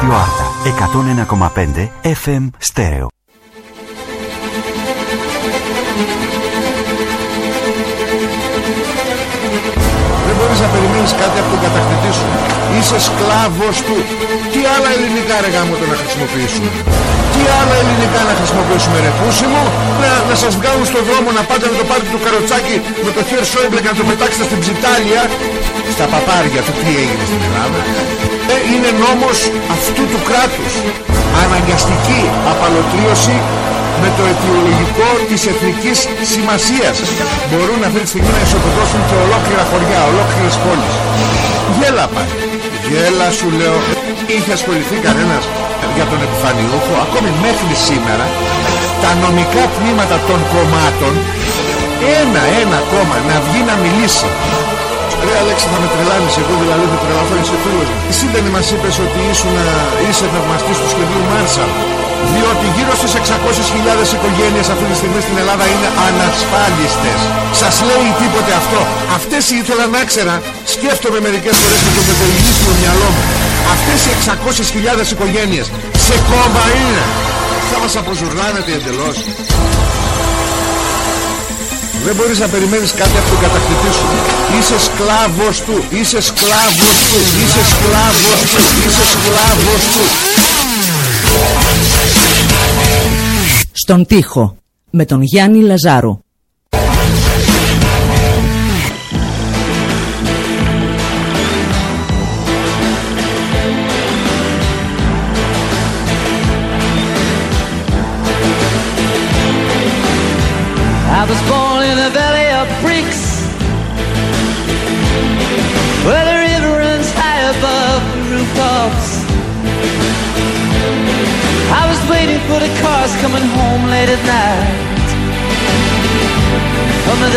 Ράδιο Άρτα 101,5 FM Στέρεο. Δεν μπορείς να περιμένεις κάτι από τον κατακτητή σου. Είσαι σκλάβος του. Τι άλλα ελληνικά ρε γάμο το να χρησιμοποιήσουμε; Τι άλλα ελληνικά να χρησιμοποιήσουμε ρε πούσι μου; Να, να σας βγάλουν στον δρόμο να πάτε με το πάρτι του καροτσάκι με το χέρι Σόιμπλε και να το πετάξετε στην ψιτάλια. Στα παπάρια του τι έγινε στην Ελλάδα; Ε, είναι νόμος αυτού του κράτους. Αναγκαστική απαλωτρίωση με το αιτιολογικό της εθνικής σημασίας. Μπορούν αυτή τη στιγμή να ισοπεδώσουν και ολόκληρα χωριά, ολόκληρες πόλεις. Γέλα πάει. Γέλα σου λέω. Είχε ασχοληθεί κανένας για τον επιφανιούχο, ακόμη μέχρι σήμερα, τα νομικά τμήματα των κομμάτων, ένα-ένα κόμμα να βγει να μιλήσει Ρε Αλέξη θα με τρελάνεις εγώ δηλαδή θα τρελαθώ είσαι φίλος μου. Εσύ δεν μας είπες ότι ήσουν, είσαι θαυμαστής του σχεδίου Μάρσαλ; Διότι γύρω στις 600.000 οικογένειες αυτή τη στιγμή στην Ελλάδα είναι ανασφάλιστες. Σας λέει τίποτε αυτό. Αυτές ήθελα να ξέρα Σκέφτομαι μερικές φορές με το πετελγίσιο μυαλό μου. Αυτές οι 600.000 οικογένειες Σε κόμμα είναι. Θα μας αποζουρνάνετε εντελώς δεν μπορείς να περιμένεις κάτι από τον κατακτητή σου. Είσαι σκλάβος του Είσαι σκλάβος του Είσαι σκλάβος του Είσαι σκλάβος του. Στον τοίχο με τον Γιάννη Λαζάρου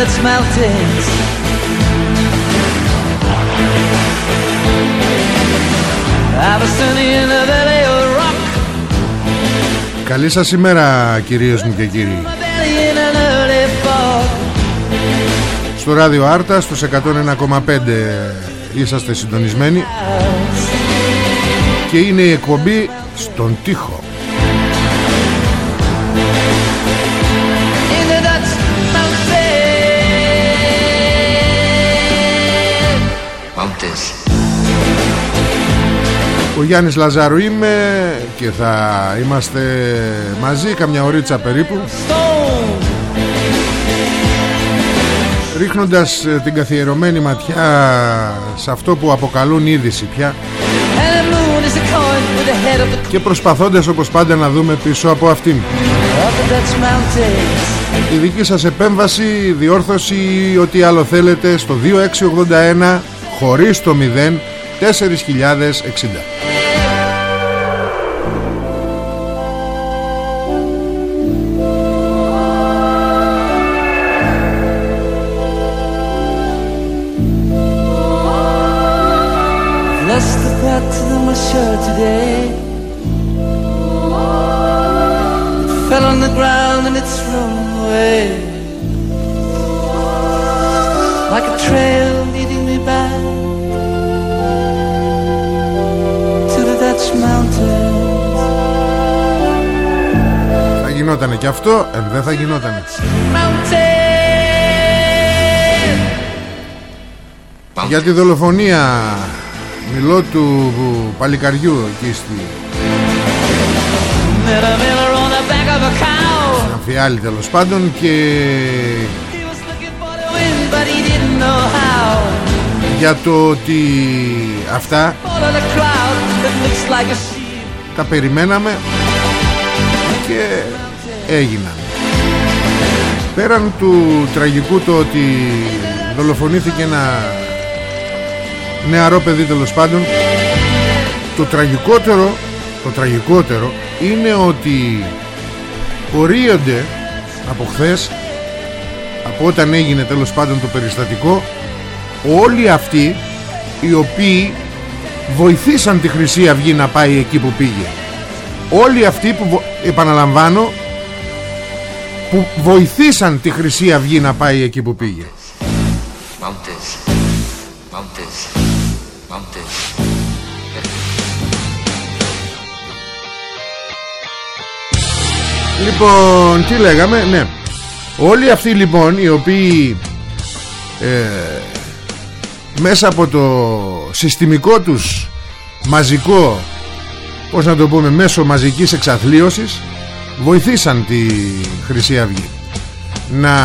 From the Dutch mountains I was sunny in the valley of rock. Καλή σας ημέρα κυρίες μου και κύριοι. My belly in an early fog. Στο ράδιο Άρτα στους 101,5 είσαστε συντονισμένοι. Και είναι η εκπομπή στον τοίχο Ο Γιάννης Λαζάρου είμαι και θα είμαστε μαζί καμιά ωρίτσα περίπου Stone. Ρίχνοντας ε, την καθιερωμένη ματιά σε αυτό που αποκαλούν είδηση πια And the moon is a coin with the head of the Και προσπαθώντας όπως πάντα να δούμε πίσω από αυτήν of the Dutch mountains. Η δική σας επέμβαση, διόρθωση ή ό,τι άλλο θέλετε στο 2681 χωρίς το 0 4060 pattern of my shirt today. It fell on the ground and it's thrown away. Like a trail leading me back to the Dutch mountains. Θα γινότανε και αυτό, ε, δεν θα γινότανε Mountain. Για τη δολοφονία μιλώ του παλικαριού εκεί στη Met a miller on the back of a cow. Αμφιάλη τέλος πάντων και He was looking for the wind, but he didn't know how. για το ότι αυτά Fall of the cloud that looks like a sheep. τα περιμέναμε και έγιναν πέραν του τραγικού το ότι δολοφονήθηκε ένα νεαρό παιδί τέλος πάντων το τραγικότερο το τραγικότερο είναι ότι πορείονται από χθες από όταν έγινε τέλος πάντων το περιστατικό όλοι αυτοί οι οποίοι βοηθήσαν τη Χρυσή Αυγή να πάει εκεί που πήγε όλοι αυτοί που βο- επαναλαμβάνω που βοηθήσαν τη Χρυσή Αυγή να πάει εκεί που πήγε Mountains. Mountains. Λοιπόν, τι λέγαμε, ναι. Όλοι αυτοί λοιπόν οι οποίοι ε, μέσα από το συστημικό τους μαζικό, πώς να το πούμε, μέσω μαζικής εξαθλίωσης βοηθήσαν τη Χρυσή Αυγή. Να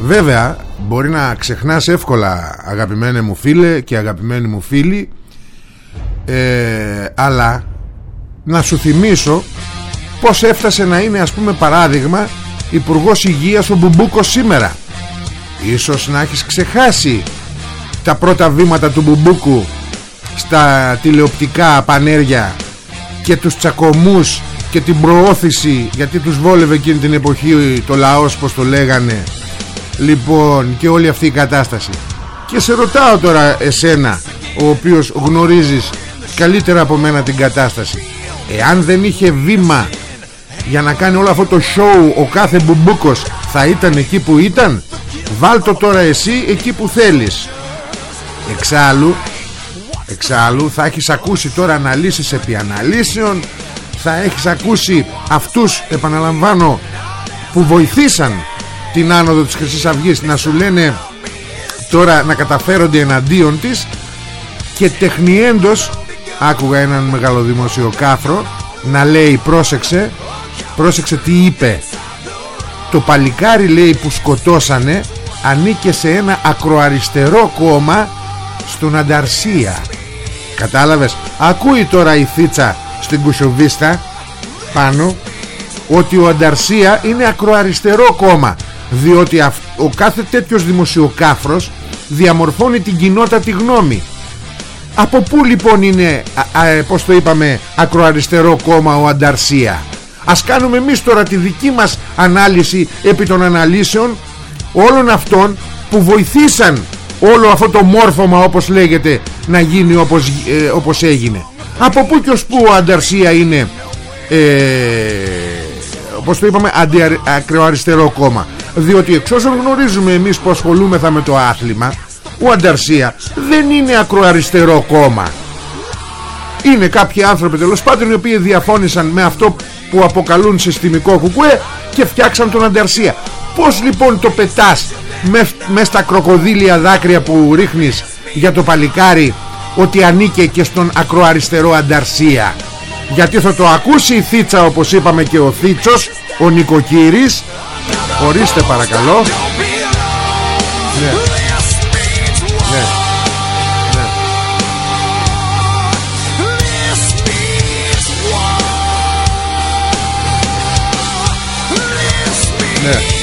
βέβαια Μπορεί να ξεχνάς εύκολα Αγαπημένε μου φίλε και αγαπημένοι μου φίλοι ε, Αλλά Να σου θυμίσω Πως έφτασε να είναι ας πούμε παράδειγμα Υπουργός Υγείας ο Μπουμπούκος σήμερα. Ίσως να έχεις ξεχάσει Τα πρώτα βήματα του Μπουμπούκου Στα τηλεοπτικά πανέρια Και τους τσακωμούς Και την προώθηση Γιατί τους βόλευε εκείνη την εποχή Το λαός πως το λέγανε. Λοιπόν και όλη αυτή η κατάσταση. Και σε ρωτάω τώρα εσένα Ο οποίος γνωρίζεις Καλύτερα από μένα την κατάσταση. Εάν δεν είχε βήμα για να κάνει όλο αυτό το show ο κάθε μπουμπούκος θα ήταν εκεί που ήταν; Βάλτο τώρα εσύ εκεί που θέλεις. Εξάλλου εξάλλου θα έχεις ακούσει τώρα αναλύσεις επί αναλύσεων θα έχεις ακούσει αυτούς επαναλαμβάνω που βοηθήσαν την άνοδο της Χρυσής Αυγής να σου λένε τώρα να καταφέρονται εναντίον της και τεχνιέντος άκουγα έναν μεγαλοδημοσιοκάφρο να λέει πρόσεξε Πρόσεξε τι είπε. Το παλικάρι λέει που σκοτώσανε Ανήκε σε ένα ακροαριστερό κόμμα Στον Ανταρσία. Κατάλαβες; Ακούει τώρα η Θίτσα στην Κουσοβίστα Πάνω Ότι ο Ανταρσία είναι ακροαριστερό κόμμα Διότι ο κάθε τέτοιος δημοσιοκάφρος Διαμορφώνει την κοινότητα τη γνώμη Από πού λοιπόν είναι α, α, Πώς το είπαμε Ακροαριστερό κόμμα ο Ανταρσία; Ας κάνουμε εμείς τώρα τη δική μας ανάλυση επί των αναλύσεων όλων αυτών που βοηθήσαν όλο αυτό το μόρφωμα όπως λέγεται να γίνει όπως, ε, όπως έγινε. Από πού και ως πού ο Ανταρσία είναι ε, όπως το είπαμε ακροαριστερό κόμμα. Διότι εξ όσων γνωρίζουμε εμείς που ασχολούμεθα με το άθλημα ο Ανταρσία δεν είναι ακροαριστερό κόμμα. Είναι κάποιοι άνθρωποι τέλος πάντων οι οποίοι διαφώνησαν με αυτό που αποκαλούν συστημικό κουκουέ και φτιάξαν τον Ανταρσία. Πώς λοιπόν το πετάς μες, μες στα κροκοδίλια δάκρυα που ρίχνεις για το παλικάρι ότι ανήκε και στον ακροαριστερό Ανταρσία. Γιατί θα το ακούσει η Θίτσα όπως είπαμε και ο Θίτσος, ο Νικοκύρης. Ορίστε παρακαλώ. Ναι. Ναι. Ναι. Ναι.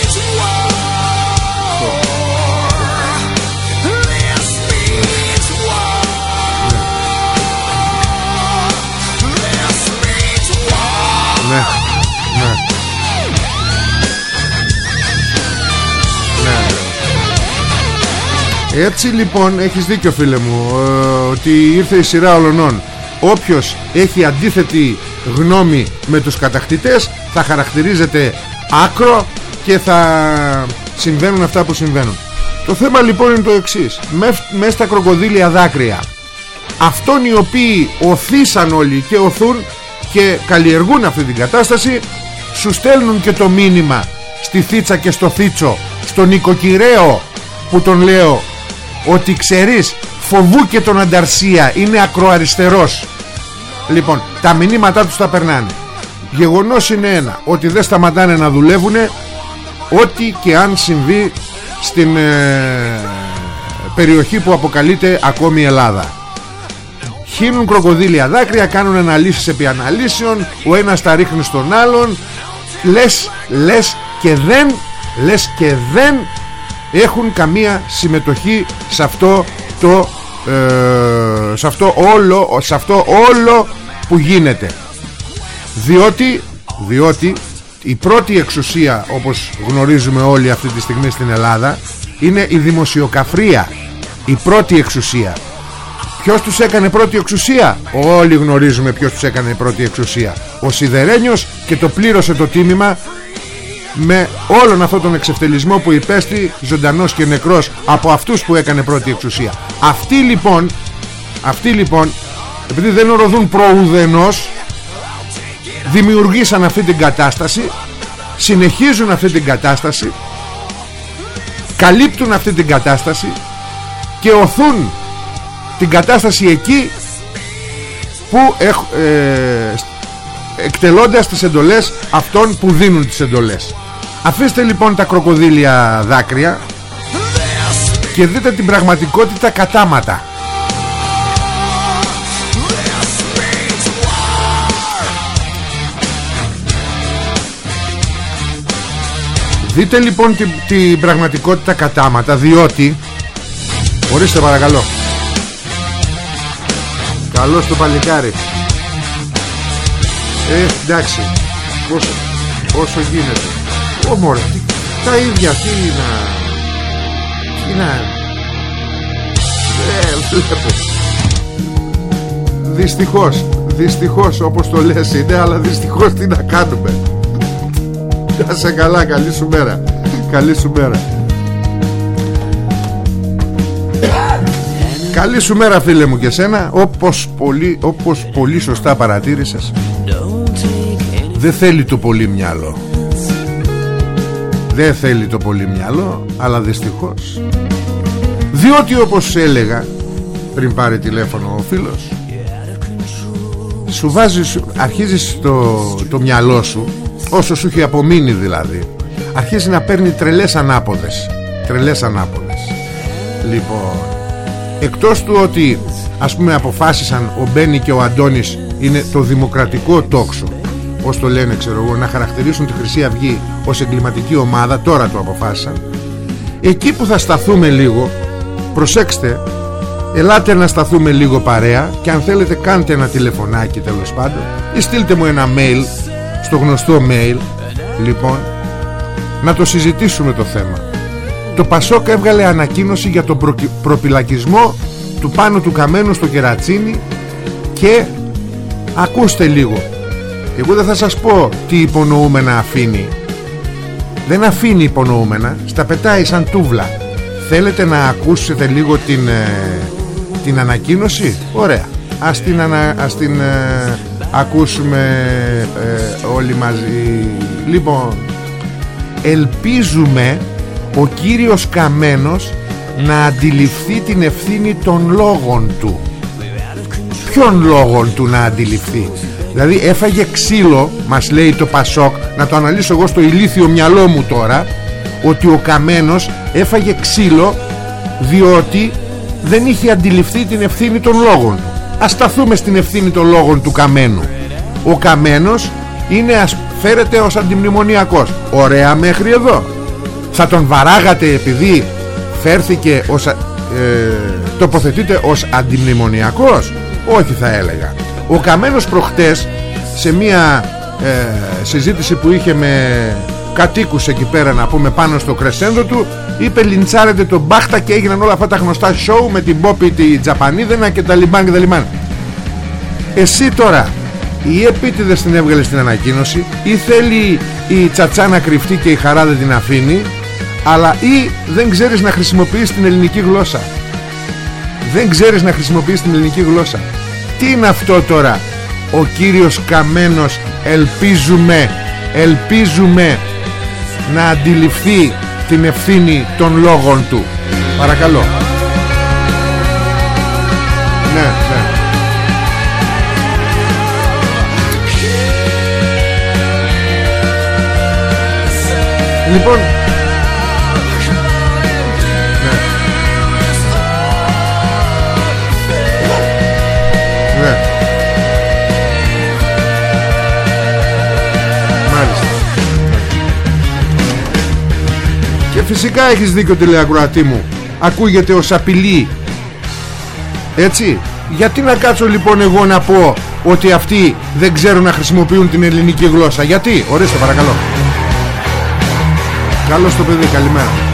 Έτσι λοιπόν έχεις δίκιο φίλε μου ε, ότι ήρθε η σειρά ολονών Όποιος έχει αντίθετη γνώμη με τους κατακτητές θα χαρακτηρίζεται άκρο και θα συμβαίνουν αυτά που συμβαίνουν. Το θέμα λοιπόν είναι το εξής. Μέσα στα κροκοδίλια δάκρυα αυτών οι οποίοι οθήσαν όλοι και οθούν και καλλιεργούν αυτή την κατάσταση σου στέλνουν και το μήνυμα στη Θίτσα και στο Θίτσο στον οικοκυρέο που τον λέω ότι ξέρεις φοβού και τον Ανταρσία είναι ακροαριστερός. Λοιπόν τα μηνύματά τους τα περνάνε. Γεγονός είναι ένα ότι δεν σταματάνε να δουλεύουν ό,τι και αν συμβεί στην ε, περιοχή που αποκαλείται ακόμη Ελλάδα. Χύνουν κροκοδίλια δάκρυα κάνουν αναλύσεις επί αναλύσεων ο ένας τα ρίχνει στον άλλον. Λες, λες και δεν λες και δεν έχουν καμία συμμετοχή σε αυτό το ε, σε αυτό όλο σε αυτό όλο που γίνεται. Διότι διότι η πρώτη εξουσία όπως γνωρίζουμε όλοι αυτή τη στιγμή στην Ελλάδα είναι η δημοσιοκαφρία. Η πρώτη εξουσία. Ποιος τους έκανε πρώτη εξουσία; Όλοι γνωρίζουμε ποιος τους έκανε πρώτη εξουσία. Ο Σιδερένιος και το πλήρωσε το τίμημα Με όλον αυτόν τον εξευτελισμό που υπέστη Ζωντανός και νεκρός Από αυτούς που έκανε πρώτη εξουσία. Αυτοί λοιπόν Αυτοί λοιπόν Επειδή δεν οροδούν προουδενός δημιουργήσαν αυτή την κατάσταση συνεχίζουν αυτή την κατάσταση καλύπτουν αυτή την κατάσταση και οθούν την κατάσταση εκεί που έχ, ε, εκτελώντας τις εντολές αυτών που δίνουν τις εντολές αφήστε λοιπόν τα κροκοδίλια δάκρυα και δείτε την πραγματικότητα κατάματα. Δείτε λοιπόν την, την πραγματικότητα κατάματα διότι Ορίστε παρακαλώ Καλώς το παλικάρι. Ε εντάξει Πόσο, πόσο γίνεται Ω μωρέ. Τι, Τα ίδια τι να Τι να Ε βλέπω Δυστυχώς Δυστυχώς όπως το λες είναι Αλλά δυστυχώς τι να κάνουμε. Να σε καλά, καλή σου μέρα. Καλή σου μέρα. Καλή σου μέρα φίλε μου και σένα. Όπως πολύ, όπως πολύ σωστά παρατήρησες. Δεν θέλει το πολύ μυαλό Δεν θέλει το πολύ μυαλό Αλλά δυστυχώς. Διότι όπως έλεγα Πριν πάρει τηλέφωνο ο φίλος Σου βάζεις Αρχίζεις το, το μυαλό σου όσο σου έχει απομείνει δηλαδή αρχίζει να παίρνει τρελές ανάποδες. Τρελές ανάποδες. Λοιπόν εκτός του ότι ας πούμε αποφάσισαν ο Μπένι και ο Αντώνης είναι το δημοκρατικό τόξο ως το λένε ξέρω εγώ να χαρακτηρίσουν τη Χρυσή Αυγή ως εγκληματική ομάδα τώρα το αποφάσισαν. Εκεί που θα σταθούμε λίγο προσέξτε ελάτε να σταθούμε λίγο παρέα και αν θέλετε κάντε ένα τηλεφωνάκι τέλος πάντων ή στείλτε μου ένα mail στο γνωστό mail λοιπόν να το συζητήσουμε το θέμα. Το Πασόκ έβγαλε ανακοίνωση για τον προ... προπυλακισμό του πάνω του Καμένου στο Κερατσίνι και ακούστε λίγο εγώ δεν θα σας πω τι υπονοούμενα αφήνει. Δεν αφήνει υπονοούμενα στα πετάει σαν τούβλα. Θέλετε να ακούσετε λίγο την, ε, την ανακοίνωση; Ωραία. Ας την, ανα, ας την ε, ακούσουμε ε, όλοι μαζί. Λοιπόν ελπίζουμε ο κύριος Καμένος να αντιληφθεί την ευθύνη των λόγων του. Ποιον λόγων του να αντιληφθεί; Δηλαδή έφαγε ξύλο μας λέει το Πασόκ να το αναλύσω εγώ στο ηλίθιο μυαλό μου τώρα ότι ο Καμένος έφαγε ξύλο διότι δεν είχε αντιληφθεί την ευθύνη των λόγων. Του Ας σταθούμε στην ευθύνη των λόγων του Καμένου. Ο Καμένος είναι ας φέρεται ως αντιμνημονιακός. Ωραία μέχρι εδώ. Θα τον βαράγατε επειδή φέρθηκε ως ε, τοποθετείται ως αντιμνημονιακός; Όχι θα έλεγα Ο Καμένος προχτές σε μια ε, συζήτηση που είχε με κατοίκους εκεί πέρα να πούμε πάνω στο κρεσέντο του είπε λιντσάρετε τον Μπάχτα και έγιναν όλα αυτά τα γνωστά show με την Πόπη τη Τζαπανίδενα και τα λιμάν και τα λιμάν. Εσύ τώρα ή επίτηδες την έβγαλες στην ανακοίνωση ή θέλει η τσατσά να κρυφτεί και η χαρά δεν την αφήνει αλλά ή δεν ξέρεις να χρησιμοποιείς την ελληνική γλώσσα. Δεν ξέρεις να χρησιμοποιείς την ελληνική γλώσσα τι είναι αυτό τώρα; Ο κύριος Καμένος ελπίζουμε ελπίζουμε να αντιληφθεί την ευθύνη των λόγων του. Παρακαλώ. Ναι ναι. Λοιπόν φυσικά έχεις δίκιο τηλεακροατή μου. Ακούγεται ως απειλή. Έτσι. Γιατί να κάτσω λοιπόν εγώ να πω Ότι αυτοί δεν ξέρουν να χρησιμοποιούν την ελληνική γλώσσα; Γιατί; Ορίστε παρακαλώ. Καλώς το παιδί καλημέρα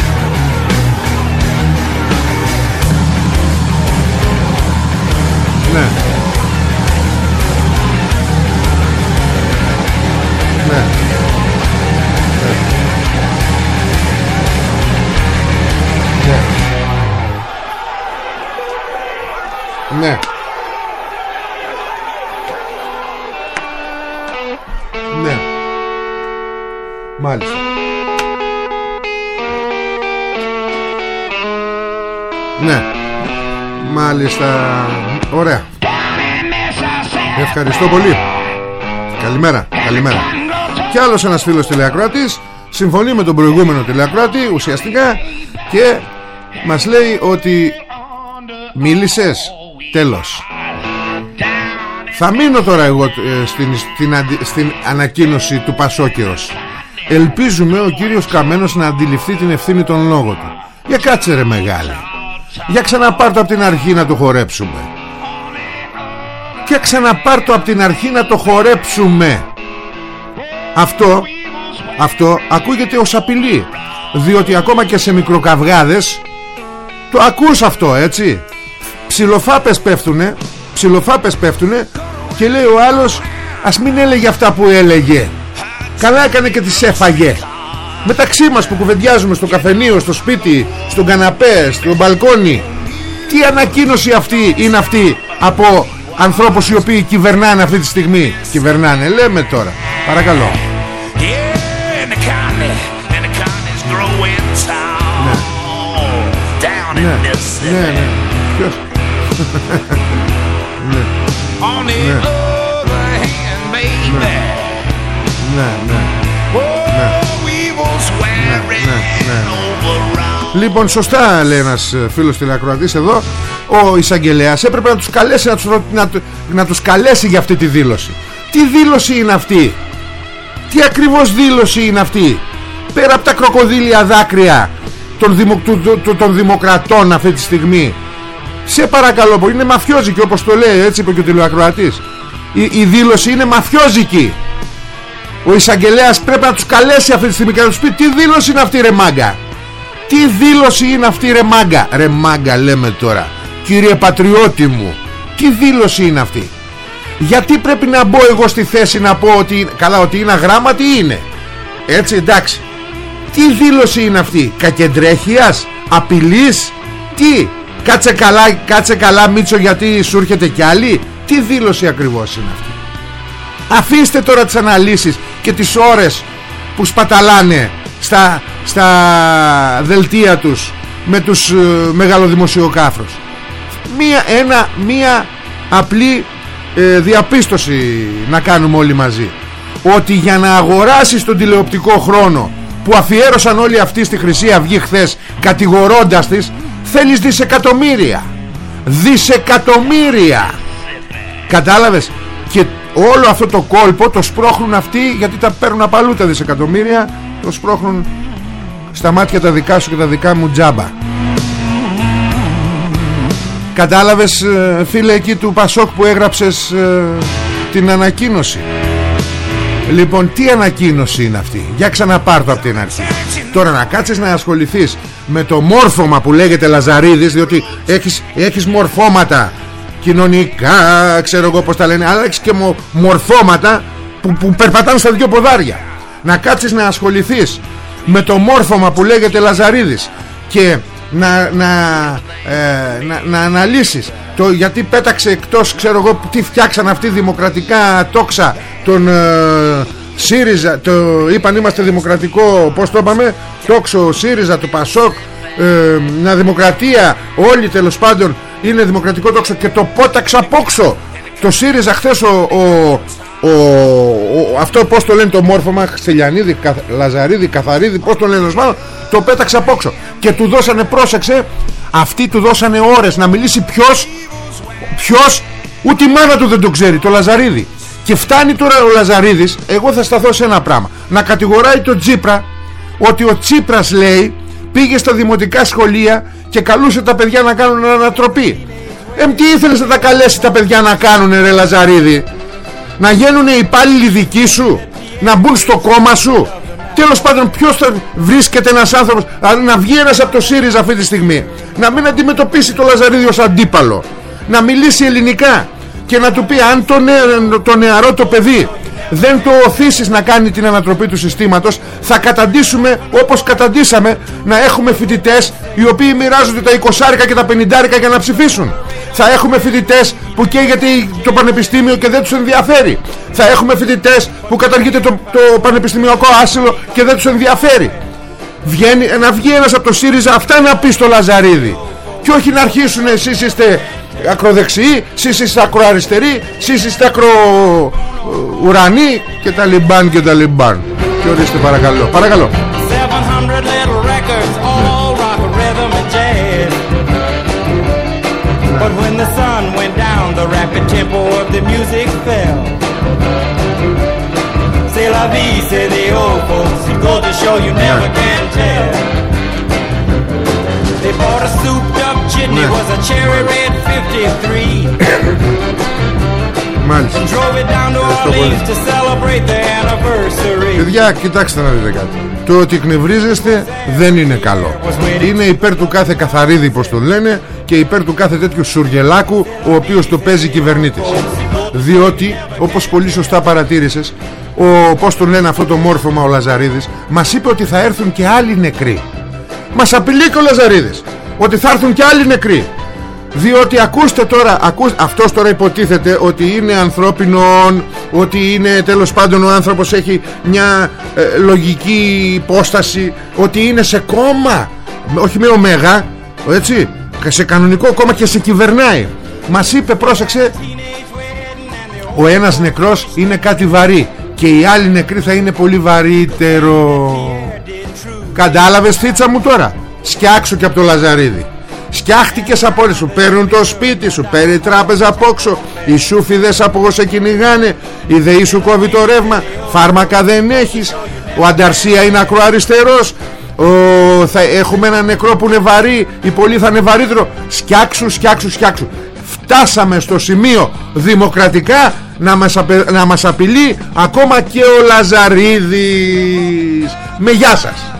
Μάλιστα. Ωραία. Ευχαριστώ πολύ. Καλημέρα. Καλημέρα. Και άλλος ένας φίλος τηλεακροατής συμφωνεί με τον προηγούμενο τηλεακροατή ουσιαστικά και μας λέει ότι μίλησες τέλος θα μείνω τώρα εγώ ε, στην, στην, στην ανακοίνωση του Πασόκυρος Ελπίζουμε ο κύριος Καμένος να αντιληφθεί την ευθύνη των λόγων του Για κάτσε ρε μεγάλη Για ξαναπάρ' το από την αρχή να το χορέψουμε. Και ξαναπάρ' το από την αρχή να το χορέψουμε. Αυτό Αυτό ακούγεται ως απειλή. Διότι ακόμα και σε μικροκαυγάδες Το ακούς αυτό έτσι. Ψιλοφάπες πέφτουνε Ψιλοφάπες πέφτουνε Και λέει ο άλλος Ας μην έλεγε αυτά που έλεγε. Καλά έκανε και τις έφαγε Μεταξύ μας που κουβεντιάζουμε στο καφενείο, στο σπίτι, στον καναπέ, στο μπαλκόνι Τι ανακοίνωση αυτή είναι αυτή από ανθρώπους οι οποίοι κυβερνάνε αυτή τη στιγμή; Κυβερνάνε, λέμε τώρα. Παρακαλώ. Ναι, ναι, ναι, ναι. Ποιος Ναι. Ναι Ναι ναι, ναι. Λοιπόν σωστά λέει ένας ε, φίλος τηλεακροατής εδώ Ο εισαγγελέας. Έπρεπε να τους καλέσει να τους, να, να τους καλέσει για αυτή τη δήλωση. Τι δήλωση είναι αυτή; Τι ακριβώς δήλωση είναι αυτή; Πέρα από τα κροκοδίλια δάκρυα των, δημο, του, των δημοκρατών αυτή τη στιγμή. Σε παρακαλώ που είναι μαφιόζικη όπως το λέει έτσι είπε και ο τηλεακροατής. Η, η δήλωση είναι μαφιόζικη. Ο εισαγγελέας πρέπει να τους καλέσει αυτή τη στιγμή και να τους πει τι δήλωση είναι αυτή ρε μάγκα; Τι δήλωση είναι αυτή ρε μάγκα; Ρε μάγκα λέμε τώρα. Κύριε πατριώτη μου Τι δήλωση είναι αυτή; Γιατί πρέπει να μπω εγώ στη θέση να πω ότι Καλά ότι είναι αγράμματη είναι; Έτσι εντάξει. Τι δήλωση είναι αυτή; Κακεντρέχειας; Απειλής; Τι; Κάτσε καλά, κάτσε καλά Μίτσο γιατί σου έρχεται κι άλλη; Τι δήλωση ακριβώς είναι αυτή; Αφήστε τώρα τις αναλύσεις και τις ώρες που σπαταλάνε στα, στα δελτία τους με τους ε, μεγαλοδημοσιοκάφρους μία, ένα, μία απλή ε, διαπίστωση να κάνουμε όλοι μαζί. Ότι για να αγοράσεις τον τηλεοπτικό χρόνο που αφιέρωσαν όλοι αυτοί στη Χρυσή Αυγή χθες κατηγορώντας της θέλεις δισεκατομμύρια. Δισεκατομμύρια. Κατάλαβες; Και όλο αυτό το κόλπο το σπρώχνουν αυτοί γιατί τα παίρνουν απαλού τα δισεκατομμύρια το σπρώχνουν στα μάτια τα δικά σου και τα δικά μου τζάμπα. Κατάλαβες ε, φίλε εκεί του Πασόκ που έγραψες ε, την ανακοίνωση; Λοιπόν τι ανακοίνωση είναι αυτή; Για ξαναπάρτω από την αρχή. Τώρα να κάτσεις να ασχοληθείς Με το μόρφωμα που λέγεται Λαζαρίδης Διότι έχεις, έχεις μορφώματα κοινωνικά ξέρω εγώ πως τα λένε αλλά έχεις και μορφώματα που, που περπατάνε στα δυο ποδάρια να κάτσεις να ασχοληθείς με το μόρφωμα που λέγεται Λαζαρίδης και να, να, ε, να, να αναλύσεις το γιατί πέταξε εκτός ξέρω εγώ τι φτιάξαν αυτοί δημοκρατικά τόξα τον ε, ΣΥΡΙΖΑ το είπαν είμαστε δημοκρατικό πως το είπαμε τόξο ΣΥΡΙΖΑ το ΠΑΣΟΚ ε, μια δημοκρατία όλοι τέλος πάντων είναι δημοκρατικό τόξο και το πόταξα απόξω. Το ΣΥΡΙΖΑ χθες ο, ο, ο, αυτό πως το λένε το μόρφωμα Στελιανίδη, Λαζαρίδη, Καθαρίδη πως το λένε μάλλον το πέταξε απόξω και του δώσανε πρόσεξε αυτοί του δώσανε ώρες να μιλήσει ποιος ποιος ούτε η μάνα του δεν το ξέρει το Λαζαρίδη. Και φτάνει τώρα ο Λαζαρίδης εγώ θα σταθώ σε ένα πράγμα να κατηγοράει τον Τσίπρα ότι ο Τσίπρας λέει πήγε στα δημοτικά σχολεία και καλούσε τα παιδιά να κάνουν ανατροπή. Ε, τι ήθελες να τα καλέσει τα παιδιά να κάνουν ρε Λαζαρίδη; Να γίνουν οι υπάλληλοι δικοί σου να μπουν στο κόμμα σου. Τέλος πάντων ποιος θα βρίσκεται ένας άνθρωπος να βγει ένας από το ΣΥΡΙΖΑ αυτή τη στιγμή να μην αντιμετωπίσει το Λαζαρίδη ως αντίπαλο να μιλήσει ελληνικά και να του πει αν το, το νεαρό το παιδί δεν το οθήσεις να κάνει την ανατροπή του συστήματος θα καταντήσουμε όπως καταντήσαμε να έχουμε φοιτητές οι οποίοι μοιράζονται τα 20 και τα 50 για να ψηφίσουν Θα έχουμε φοιτητές που καίγεται το πανεπιστήμιο και δεν τους ενδιαφέρει. Θα έχουμε φοιτητές που καταργείται το, το πανεπιστημιακό άσυλο και δεν τους ενδιαφέρει. Βγαίνει, να βγει ένας από το ΣΥΡΙΖΑ αυτά να πει στο Λαζαρίδη. Και όχι να αρχίσουν εσείς είστε ακροδεξιοί, εσείς είστε ακροαριστεροί, εσείς είστε ακροουρανοί και τα λιμπάν και τα λιμπάν. Και ορίστε παρακαλώ. Παρακαλώ. When the sun went down, the rapid tempo of the music fell. C'est la vie, say the old folks. It goes to show you never can tell. They bought a souped up jitney, was a cherry red 53. Μάλιστα. Drove it down to Ευχαριστώ πολύ. Orleans to celebrate the anniversary. Παιδιά, κοιτάξτε να δείτε κάτι. Το ότι εκνευρίζεστε δεν είναι καλό. Είναι υπέρ του κάθε καθαρίδη, πως τον λένε, και υπέρ του κάθε τέτοιου σουργελάκου, ο οποίος το παίζει κυβερνήτης. Διότι, όπως πολύ σωστά παρατήρησες, ο, πώς τον λένε αυτό το μόρφωμα ο Λαζαρίδης, μας είπε ότι θα έρθουν και άλλοι νεκροί. Μας απειλεί και ο Λαζαρίδης ότι θα έρθουν και άλλοι νεκροί. Διότι ακούστε τώρα ακούς, Αυτός τώρα υποτίθεται ότι είναι ανθρώπινον Ότι είναι τέλος πάντων ο άνθρωπος Έχει μια ε, λογική υπόσταση Ότι είναι σε κόμμα. Όχι με ωμέγα Έτσι Σε κανονικό κόμμα και σε κυβερνάει. Μας είπε πρόσεξε Ο ένας νεκρός είναι κάτι βαρύ Και οι άλλοι νεκροί θα είναι πολύ βαρύτερο. Κατάλαβες θίτσα μου τώρα; Σκιάξω και από το Λαζαρίδι Σκιάχτηκες από όλες σου. Παίρνουν το σπίτι σου Παίρνει η τράπεζα απόξω Οι σούφιδες από εγώ σε κυνηγάνε. Η ΔΕΗ σου κόβει το ρεύμα. Φάρμακα δεν έχεις. Ο Ανταρσία είναι ακροαριστερός. Ο, θα έχουμε ένα νεκρό που είναι βαρύ. Οι πολλοί θα είναι βαρύτερο Σκιάξου, σκιάξου, σκιάξου. Φτάσαμε στο σημείο δημοκρατικά να μας, απε- να μας απειλεί ακόμα και ο Λαζαρίδης. Με γεια σας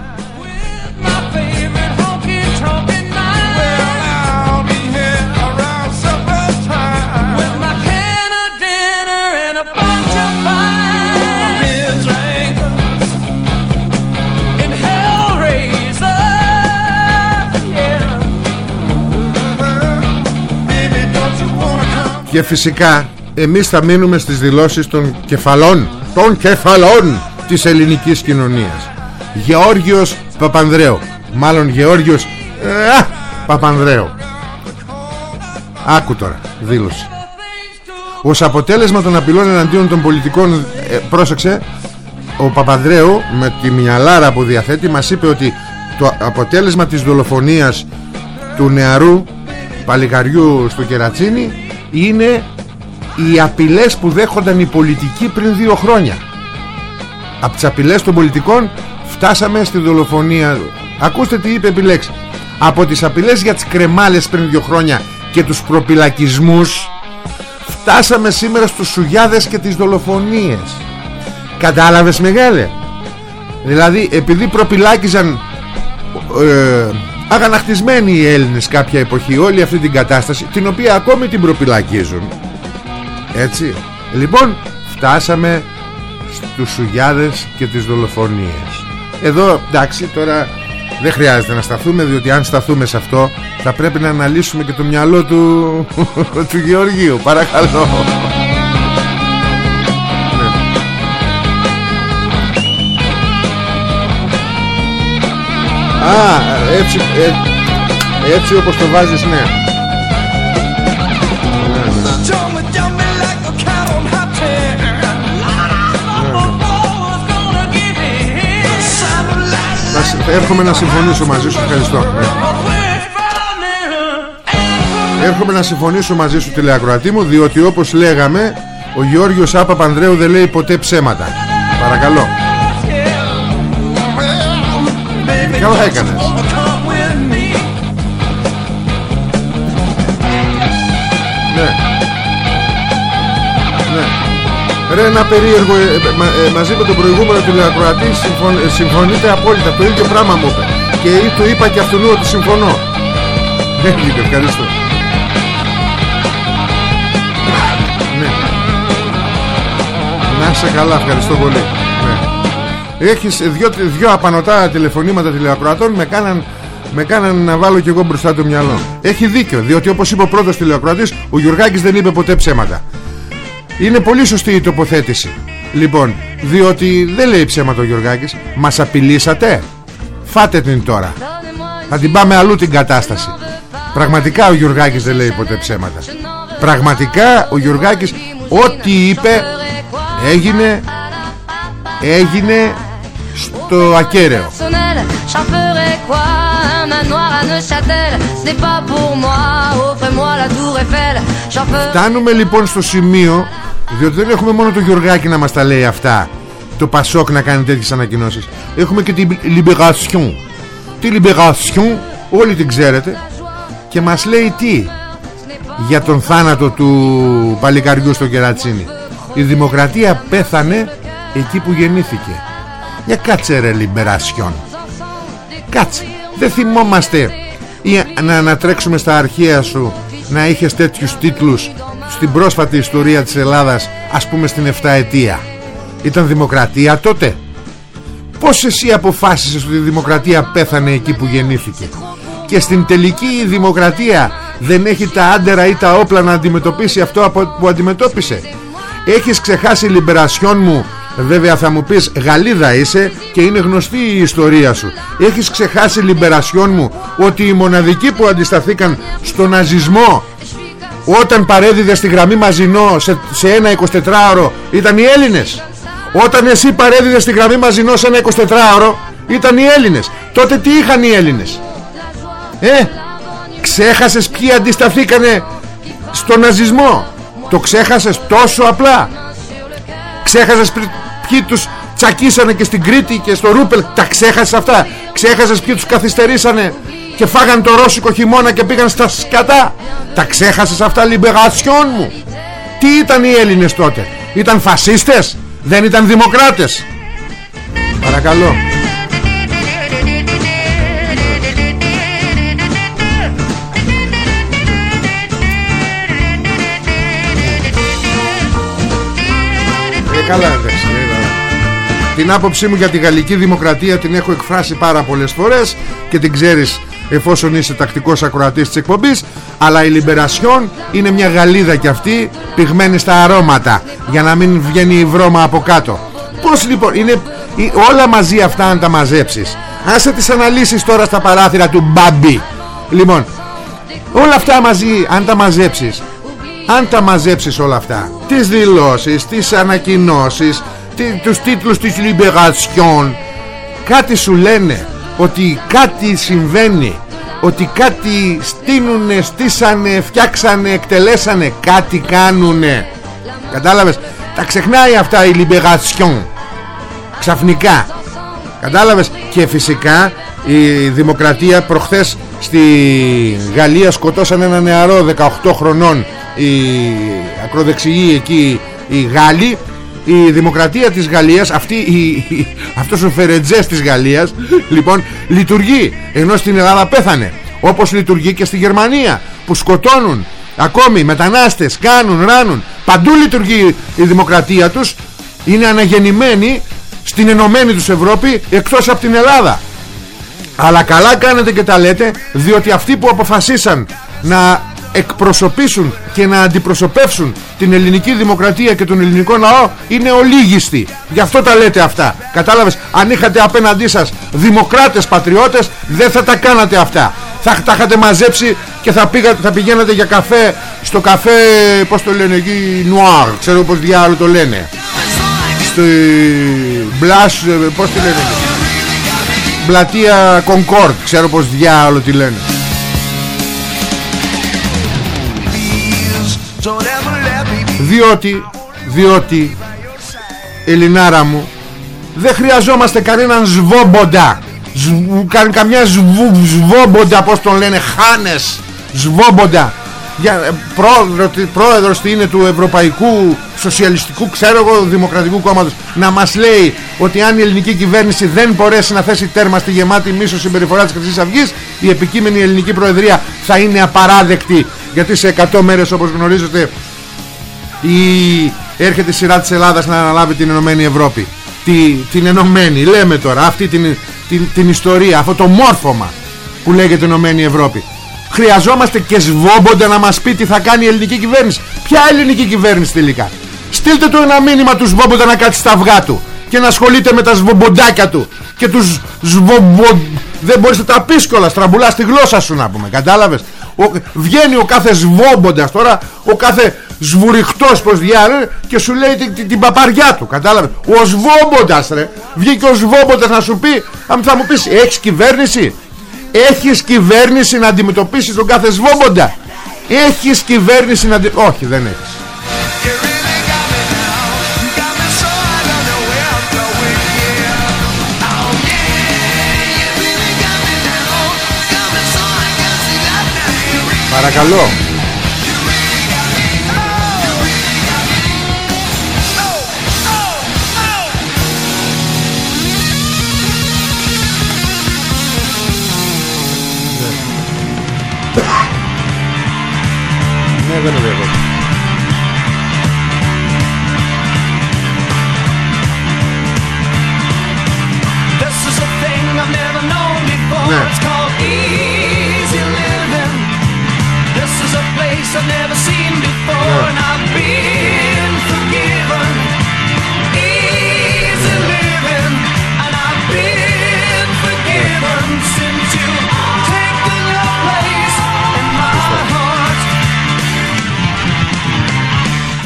Και φυσικά εμείς θα μείνουμε στις δηλώσεις των κεφαλών Των κεφαλών της ελληνικής κοινωνίας. Γεώργιος Παπανδρέου Μάλλον Γεώργιος ε, α, Παπανδρέου. Άκου τώρα δήλωση. Ως αποτέλεσμα των απειλών εναντίον των πολιτικών ε, Πρόσεξε Ο Παπανδρέου με τη μυαλάρα που διαθέτει Μας είπε ότι το αποτέλεσμα της δολοφονίας Του νεαρού παλικαριού στο Κερατσίνι είναι οι απειλές που δέχονταν οι πολιτικοί πριν δύο χρόνια. Από τις απειλές των πολιτικών φτάσαμε στη δολοφονία ακούστε τι είπε επιλέξει. Από τις απειλές για τις κρεμάλες πριν δύο χρόνια και τους προπυλακισμούς φτάσαμε σήμερα στους σουγιάδες και τις δολοφονίες. Κατάλαβες μεγάλε δηλαδή επειδή προπυλάκιζαν ε, αγανακτισμένοι οι Έλληνες κάποια εποχή όλη αυτή την κατάσταση την οποία ακόμη την προπυλακίζουν. Έτσι. Λοιπόν φτάσαμε στους σουγιάδες και τις δολοφονίες. Εδώ εντάξει τώρα δεν χρειάζεται να σταθούμε διότι αν σταθούμε σε αυτό θα πρέπει να αναλύσουμε και το μυαλό του του Γεωργίου. Παρακαλώ Α, έτσι, ε, έτσι όπως το βάζεις, ναι. Να συ- Έρχομαι να συμφωνήσω μαζί σου, ευχαριστώ. Ναι. Έρχομαι να συμφωνήσω μαζί σου τηλεακροατή μου Διότι όπως λέγαμε Ο Γεώργιος Άπα Πανδρέου δεν λέει ποτέ ψέματα Παρακαλώ Καλά έκανες Ναι. Ναι. Ρε ένα περίεργο ε, ε, μα- ε, Μαζί με τον προηγούμενο τηλεακροατή συμφων, ε, Συμφωνείτε απόλυτα Το ίδιο πράγμα μου είπες Και ή του είπα και αυτού ότι συμφωνώ Έγινε ευχαριστώ Ναι Να είσαι καλά ευχαριστώ πολύ ναι. Έχεις δυο, δυο απανοτά τηλεφωνήματα τηλεακροατών Με κάναν με κάνανε να βάλω κι εγώ μπροστά το μυαλό. Έχει δίκιο διότι όπως είπε ο πρώτος τηλεοκράτης ο Γιουργάκης δεν είπε ποτέ ψέματα. Είναι πολύ σωστή η τοποθέτηση. Λοιπόν διότι δεν λέει ψέματα ο Γιουργάκης. Μας απειλήσατε. Φάτε την τώρα. Θα την πάμε αλλού την κατάσταση. Πραγματικά ο Γιουργάκης δεν λέει ποτέ ψέματα. Πραγματικά ο Γιουργάκης Ό,τι είπε Έγινε Έγινε Στο ακέραιο. J'en ferai quoi; Un manoir à Neuchâtel. Ce n'est pas pour moi. Offrez-moi la tour Eiffel. J'en ferai Φτάνουμε λοιπόν στο σημείο Διότι δεν έχουμε μόνο το Γιουργάκη να μας τα λέει αυτά Το Πασόκ να κάνει τέτοιες ανακοινώσεις. Έχουμε και την Libération. Τη Libération Όλοι την ξέρετε Και μας λέει τι Για τον θάνατο του παλικαριού στο Κερατσίνι Η δημοκρατία πέθανε Εκεί που γεννήθηκε Για κάτσε ρε Libération Κάτσε. Δεν θυμόμαστε ή να ανατρέξουμε στα αρχαία σου Να είχες τέτοιους τίτλους Στην πρόσφατη ιστορία της Ελλάδας Ας πούμε στην 7 ετία Ήταν δημοκρατία τότε; Πώς εσύ αποφάσισες ότι η δημοκρατία πέθανε εκεί που γεννήθηκε; Και στην τελική η δημοκρατία δεν έχει τα άντερα ή τα όπλα να αντιμετωπίσει αυτό που αντιμετώπισε; Έχεις ξεχάσει λιμπερασιόν μου Βέβαια θα μου πεις Γαλλίδα είσαι και είναι γνωστή η ιστορία σου. Έχεις ξεχάσει λιμπερασιόν μου Ότι οι μοναδικοί που αντισταθήκαν στο ναζισμό Όταν παρέδιδες στη γραμμή Μαζινό σε, σε ένα 24ωρο Ήταν οι Έλληνες. Όταν εσύ παρέδιδες στη γραμμή Μαζινό σε ένα 24ωρο Ήταν οι Έλληνες. Τότε τι είχαν οι Έλληνες; Ε Ξέχασες ποιοι αντισταθήκανε στο ναζισμό; Το ξέχασες τόσο απλά; Ξέχασες ποιοι τους τσακίσανε και στην Κρήτη και στο Ρούπελ. Τα ξέχασες αυτά; Ξέχασες ποιοι τους καθυστερήσανε Και φάγαν το ρώσικο χειμώνα και πήγαν στα σκατά; Τα ξέχασες αυτά λιμπεγασιόν μου; Τι ήταν οι Έλληνες τότε; Ήταν φασίστες; Δεν ήταν δημοκράτες; Παρακαλώ καλά εντάξει ε, Την άποψή μου για τη γαλλική δημοκρατία την έχω εκφράσει πάρα πολλές φορές Και την ξέρεις εφόσον είσαι τακτικός ακροατής της εκπομπής Αλλά η Λιμπερασιόν είναι μια γαλίδα κι αυτή Πυγμένη στα αρώματα Για να μην βγαίνει η βρώμα από κάτω. Πώς λοιπόν είναι όλα μαζί αυτά αν τα μαζέψεις. Άσε τις αναλύσεις τώρα στα παράθυρα του Μπάμπι Λοιπόν Όλα αυτά μαζί αν τα μαζέψεις αν τα μαζέψεις όλα αυτά τις δηλώσεις, τις ανακοινώσεις τι, τους τίτλους της Libération κάτι σου λένε ότι κάτι συμβαίνει ότι κάτι στείνουνε, στήσανε, φτιάξανε, εκτελέσανε κάτι κάνουνε. Κατάλαβες; Τα ξεχνάει αυτά η Libération. Ξαφνικά. Κατάλαβες; Και φυσικά η δημοκρατία προχθές στη Γαλλία σκοτώσαν ένα νεαρό 18 χρονών οι ακροδεξιοί εκεί οι Γάλλοι η δημοκρατία της Γαλλίας αυτή, η, αυτός ο Φερετζές της Γαλλίας λοιπόν λειτουργεί ενώ στην Ελλάδα πέθανε όπως λειτουργεί και στη Γερμανία που σκοτώνουν ακόμη μετανάστες κάνουν, ράνουν. Παντού λειτουργεί η δημοκρατία τους είναι αναγεννημένοι στην ενωμένη τους Ευρώπη εκτός από την Ελλάδα. Αλλά καλά κάνετε και τα λέτε διότι αυτοί που αποφασίσαν να εκπροσωπήσουν και να αντιπροσωπεύσουν την ελληνική δημοκρατία και τον ελληνικό λαό είναι ολίγιστοι. Γι' αυτό τα λέτε αυτά. Κατάλαβες, αν είχατε απέναντί σας δημοκράτες πατριώτες δεν θα τα κάνατε αυτά. Θα τα είχατε μαζέψει και θα, πήγα, θα πηγαίνατε για καφέ στο καφέ, πώς το λένε εκεί, νουάρ, ξέρω πώς διάλογο το λένε. Στο μπλάς, πώς το λένε Πλατεία Concord, ξέρω πως διάλογο τη λένε. Διότι Διότι Ελληνάρα μου Δεν χρειαζόμαστε κανέναν σβόμποντα. Κα, Καμιά σβου, σβόμποντα Πως τον λένε Χάνες Σβόμποντα. Για, ε, πρόεδρο, πρόεδρος είναι του Ευρωπαϊκού Σοσιαλιστικού ξέρω εγώ Δημοκρατικού Κόμματος να μας λέει ότι αν η ελληνική κυβέρνηση δεν μπορέσει να θέσει τέρμα στη γεμάτη μίσο συμπεριφορά της Χρυσής Αυγής η επικείμενη ελληνική προεδρία θα είναι απαράδεκτη γιατί σε 100 μέρες όπως γνωρίζετε η... έρχεται η σειρά της Ελλάδας να αναλάβει την Ενωμένη Ευρώπη Τι... την Ενωμένη λέμε τώρα αυτή την... την... την ιστορία αυτό το μόρφωμα που λέγεται Ενωμένη Ευρώπη. Χρειαζόμαστε και σβόμποντα να μας πει τι θα κάνει η ελληνική κυβέρνηση. Ποια ελληνική κυβέρνηση τελικά; Στείλτε του ένα μήνυμα του σβόμποντα να κάτσει στα αυγά του και να ασχολείται με τα σβομποντάκια του και τους σβομπο... δεν μπορείς να τα πεις κιόλας στραμπουλά στη γλώσσα σου να πούμε κατάλαβες; Ο... βγαίνει ο κάθε σβόμποντας τώρα ο κάθε σβουριχτός πως διάρε και σου λέει την, την, την παπαριά του κατάλαβες; Ο σβόμποντας ρε βγήκε ο σβόμποντας να σου πει αν θα μου πεις έχεις κυβέρνηση; Έχεις κυβέρνηση να αντιμετωπίσεις τον κάθε σβόμποντα; Έχεις κυβέρνηση να αντιμετωπίσεις όχι δεν έχεις Παρακαλώ Ναι, δεν είναι εγώ.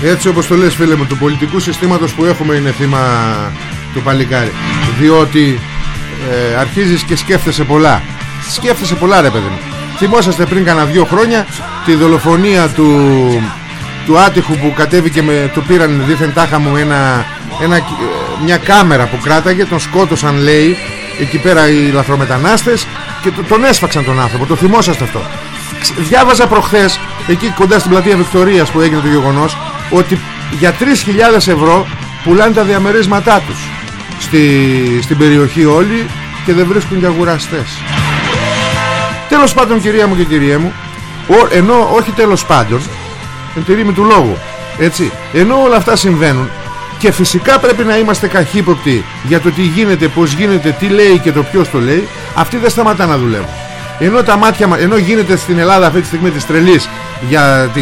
Έτσι όπως το λες φίλε μου του πολιτικού συστήματος που έχουμε είναι θύμα του παλικάρι. Διότι ε, αρχίζεις και σκέφτεσαι πολλά. Σκέφτεσαι πολλά ρε παιδί μου. Θυμόσαστε πριν κάνα δύο χρόνια τη δολοφονία του, του άτυχου που κατέβηκε με, του πήραν δίθεν τάχα μου ένα, ένα, ε, μια κάμερα που κράταγε τον σκότωσαν λέει εκεί πέρα οι λαθρομετανάστες και το- τον έσφαξαν τον άνθρωπο. Το θυμόσαστε αυτό. Ξ- Διάβαζα προχθές εκεί κοντά στην πλατεία Βικτορίας που έγινε το γεγονός ότι για 3.000 ευρώ πουλάνε τα διαμερίσματά τους στη, στην περιοχή όλη και δεν βρίσκουν και αγοραστές. Τέλος πάντων κυρία μου και κυρία μου ο, ενώ όχι τέλος πάντων εν τη ρήμη του λόγου έτσι, ενώ όλα αυτά συμβαίνουν και φυσικά πρέπει να είμαστε καχύποπτοι για το τι γίνεται, πως γίνεται, τι λέει και το ποιος το λέει αυτοί δεν σταματά να δουλεύουν ενώ τα μάτια μας, ενώ γίνεται στην Ελλάδα αυτή τη στιγμή της τρελής για, τη,